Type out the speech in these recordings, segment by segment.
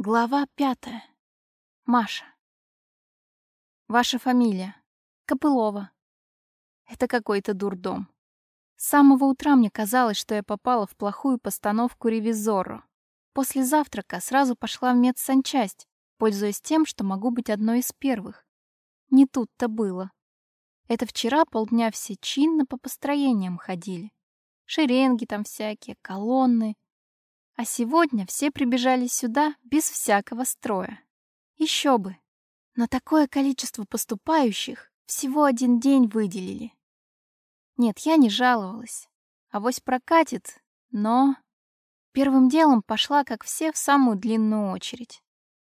Глава пятая. Маша. Ваша фамилия. Копылова. Это какой-то дурдом. С самого утра мне казалось, что я попала в плохую постановку ревизору. После завтрака сразу пошла в медсанчасть, пользуясь тем, что могу быть одной из первых. Не тут-то было. Это вчера полдня все чинно по построениям ходили. Шеренги там всякие, колонны — а сегодня все прибежали сюда без всякого строя. Еще бы. На такое количество поступающих всего один день выделили. Нет, я не жаловалась. Авось прокатит, но... Первым делом пошла, как все, в самую длинную очередь.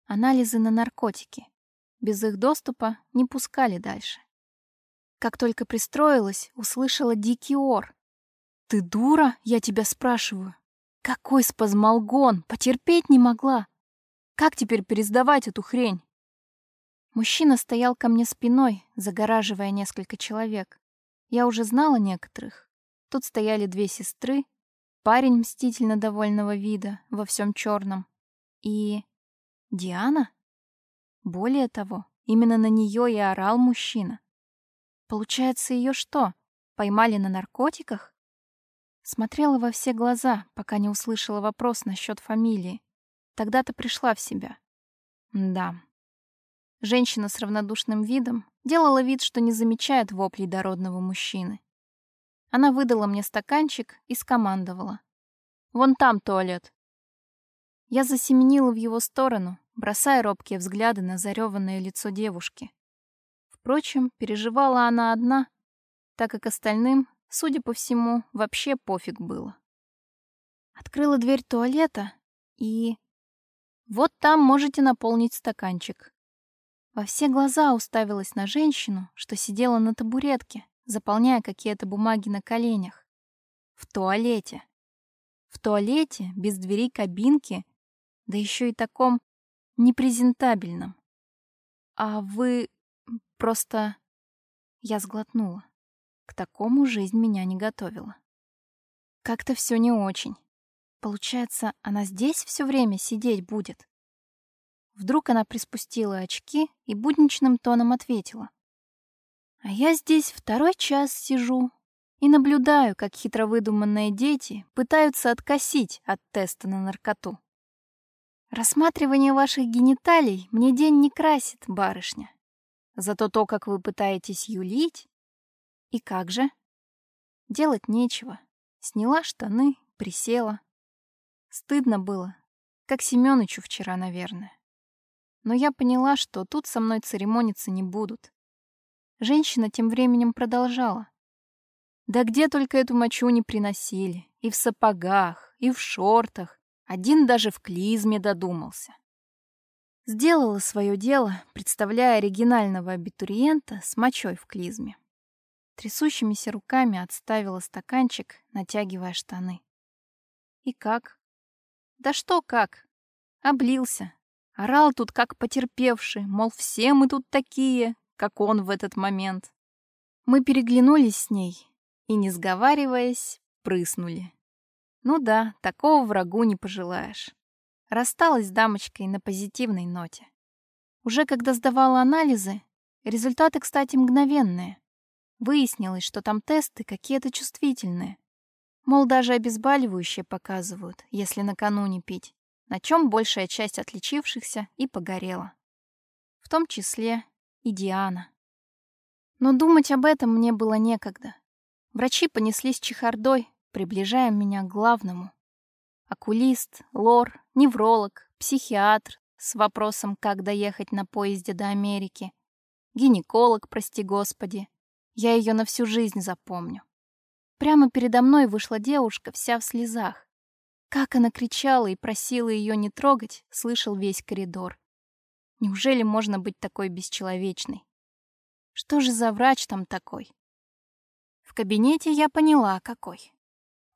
Анализы на наркотики. Без их доступа не пускали дальше. Как только пристроилась, услышала дикий ор. «Ты дура? Я тебя спрашиваю. Какой спазмолгон! Потерпеть не могла! Как теперь пересдавать эту хрень? Мужчина стоял ко мне спиной, загораживая несколько человек. Я уже знала некоторых. Тут стояли две сестры, парень мстительно довольного вида, во всем черном, и... Диана? Более того, именно на нее и орал мужчина. Получается, ее что, поймали на наркотиках? Смотрела во все глаза, пока не услышала вопрос насчет фамилии. Тогда-то пришла в себя. Да. Женщина с равнодушным видом делала вид, что не замечает воплей дородного мужчины. Она выдала мне стаканчик и скомандовала. «Вон там туалет». Я засеменила в его сторону, бросая робкие взгляды на зареванное лицо девушки. Впрочем, переживала она одна, так как остальным Судя по всему, вообще пофиг было. Открыла дверь туалета и... Вот там можете наполнить стаканчик. Во все глаза уставилась на женщину, что сидела на табуретке, заполняя какие-то бумаги на коленях. В туалете. В туалете, без двери кабинки, да еще и таком непрезентабельном. А вы просто... Я сглотнула. К такому жизнь меня не готовила. Как-то все не очень. Получается, она здесь все время сидеть будет? Вдруг она приспустила очки и будничным тоном ответила. А я здесь второй час сижу и наблюдаю, как хитро выдуманные дети пытаются откосить от теста на наркоту. Рассматривание ваших гениталий мне день не красит, барышня. Зато то, как вы пытаетесь юлить, и как же? Делать нечего. Сняла штаны, присела. Стыдно было, как Семёнычу вчера, наверное. Но я поняла, что тут со мной церемониться не будут. Женщина тем временем продолжала. Да где только эту мочу не приносили. И в сапогах, и в шортах. Один даже в клизме додумался. Сделала свое дело, представляя оригинального абитуриента с мочой в клизме. Трясущимися руками отставила стаканчик, натягивая штаны. И как? Да что как? Облился. Орал тут как потерпевший, мол, все мы тут такие, как он в этот момент. Мы переглянулись с ней и, не сговариваясь, прыснули. Ну да, такого врагу не пожелаешь. Рассталась с дамочкой на позитивной ноте. Уже когда сдавала анализы, результаты, кстати, мгновенные. Выяснилось, что там тесты какие-то чувствительные. Мол, даже обезболивающие показывают, если накануне пить, на чем большая часть отличившихся и погорела. В том числе и Диана. Но думать об этом мне было некогда. Врачи понеслись чехардой, приближая меня к главному. Окулист, лор, невролог, психиатр с вопросом, как доехать на поезде до Америки, гинеколог, прости господи, я ее на всю жизнь запомню. Прямо передо мной вышла девушка, вся в слезах. Как она кричала и просила ее не трогать, слышал весь коридор. Неужели можно быть такой бесчеловечной? Что же за врач там такой? В кабинете я поняла, какой.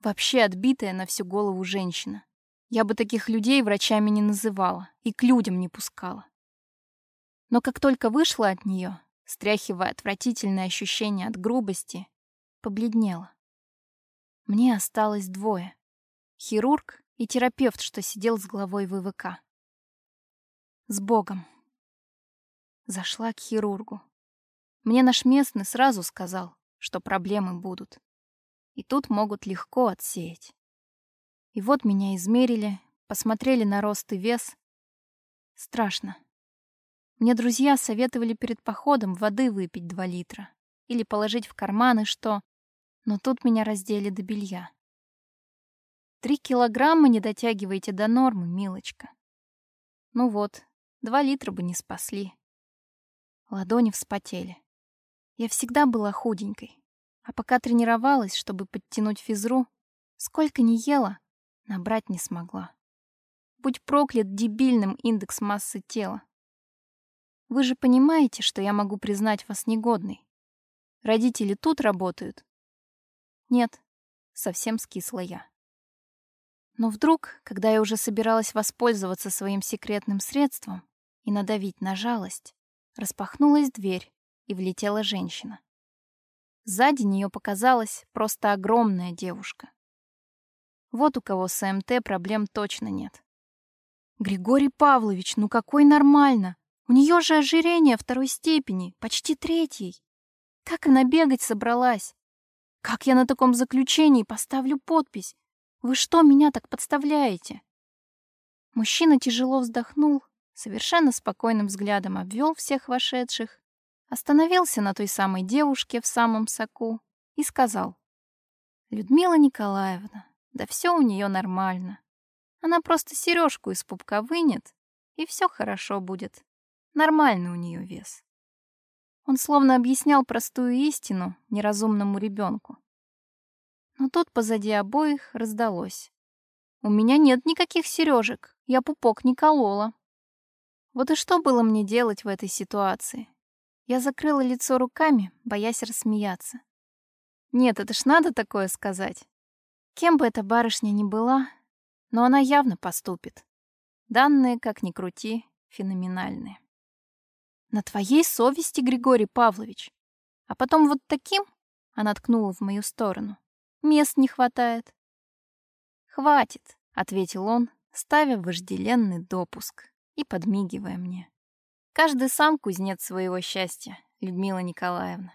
Вообще отбитая на всю голову женщина. Я бы таких людей врачами не называла и к людям не пускала. Но как только вышла от нее, стряхивая отвратительное ощущение от грубости, побледнела. Мне осталось двое. Хирург и терапевт, что сидел с главой ВВК. С Богом. Зашла к хирургу. Мне наш местный сразу сказал, что проблемы будут. И тут могут легко отсеять. И вот меня измерили, посмотрели на рост и вес. Страшно. Мне друзья советовали перед походом воды выпить два литра или положить в карманы что, но тут меня раздели до белья. Три килограмма не дотягиваете до нормы, милочка. Ну вот, два литра бы не спасли. Ладони вспотели. Я всегда была худенькой, а пока тренировалась, чтобы подтянуть физру, сколько ни ела, набрать не смогла. Будь проклят дебильным индекс массы тела. Вы же понимаете, что я могу признать вас негодной. Родители тут работают. Нет, совсем скисла я. Но вдруг, когда я уже собиралась воспользоваться своим секретным средством и надавить на жалость, распахнулась дверь, и влетела женщина. Сзади нее показалась просто огромная девушка. Вот у кого с МТ проблем точно нет. Григорий Павлович, ну какой нормально? У нее же ожирение второй степени, почти третьей. Как она бегать собралась? Как я на таком заключении поставлю подпись? Вы что меня так подставляете? Мужчина тяжело вздохнул, совершенно спокойным взглядом обвел всех вошедших, остановился на той самой девушке в самом соку и сказал. «Людмила Николаевна, да все у нее нормально. Она просто сережку из пупка вынет, и все хорошо будет. Нормальный у нее вес». Он словно объяснял простую истину неразумному ребенку. Но тут позади обоих раздалось. «У меня нет никаких сережек, я пупок не колола». Вот и что было мне делать в этой ситуации? Я закрыла лицо руками, боясь рассмеяться. Нет, это ж надо такое сказать. Кем бы эта барышня ни была, но она явно поступит. Данные, как ни крути, феноменальные. На твоей совести, Григорий Павлович. А потом вот таким, она ткнула в мою сторону, мест не хватает. Хватит, ответил он, ставя вожделенный допуск и подмигивая мне. Каждый сам кузнец своего счастья, Людмила Николаевна.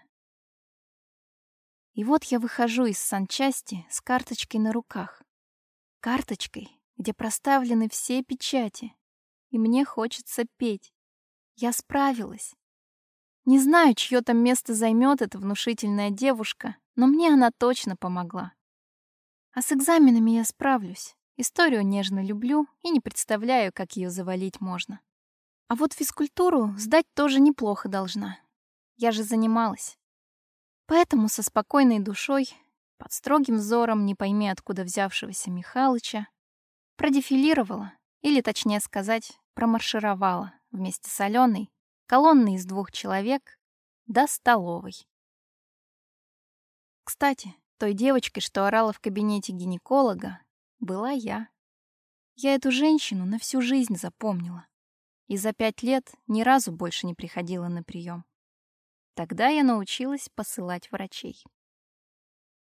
И вот я выхожу из санчасти с карточкой на руках. Карточкой, где проставлены все печати. И мне хочется петь. Я справилась. Не знаю, чье там место займет эта внушительная девушка, но мне она точно помогла. А с экзаменами я справлюсь. Историю нежно люблю и не представляю, как ее завалить можно. А вот физкультуру сдать тоже неплохо должна. Я же занималась. Поэтому со спокойной душой, под строгим взором не пойми откуда взявшегося Михалыча, продефилировала, или точнее сказать, промаршировала вместе с Аленой, колонной из двух человек, до столовой. Кстати, той девочкой, что орала в кабинете гинеколога, была я. Я эту женщину на всю жизнь запомнила. И за пять лет ни разу больше не приходила на прием. Тогда я научилась посылать врачей.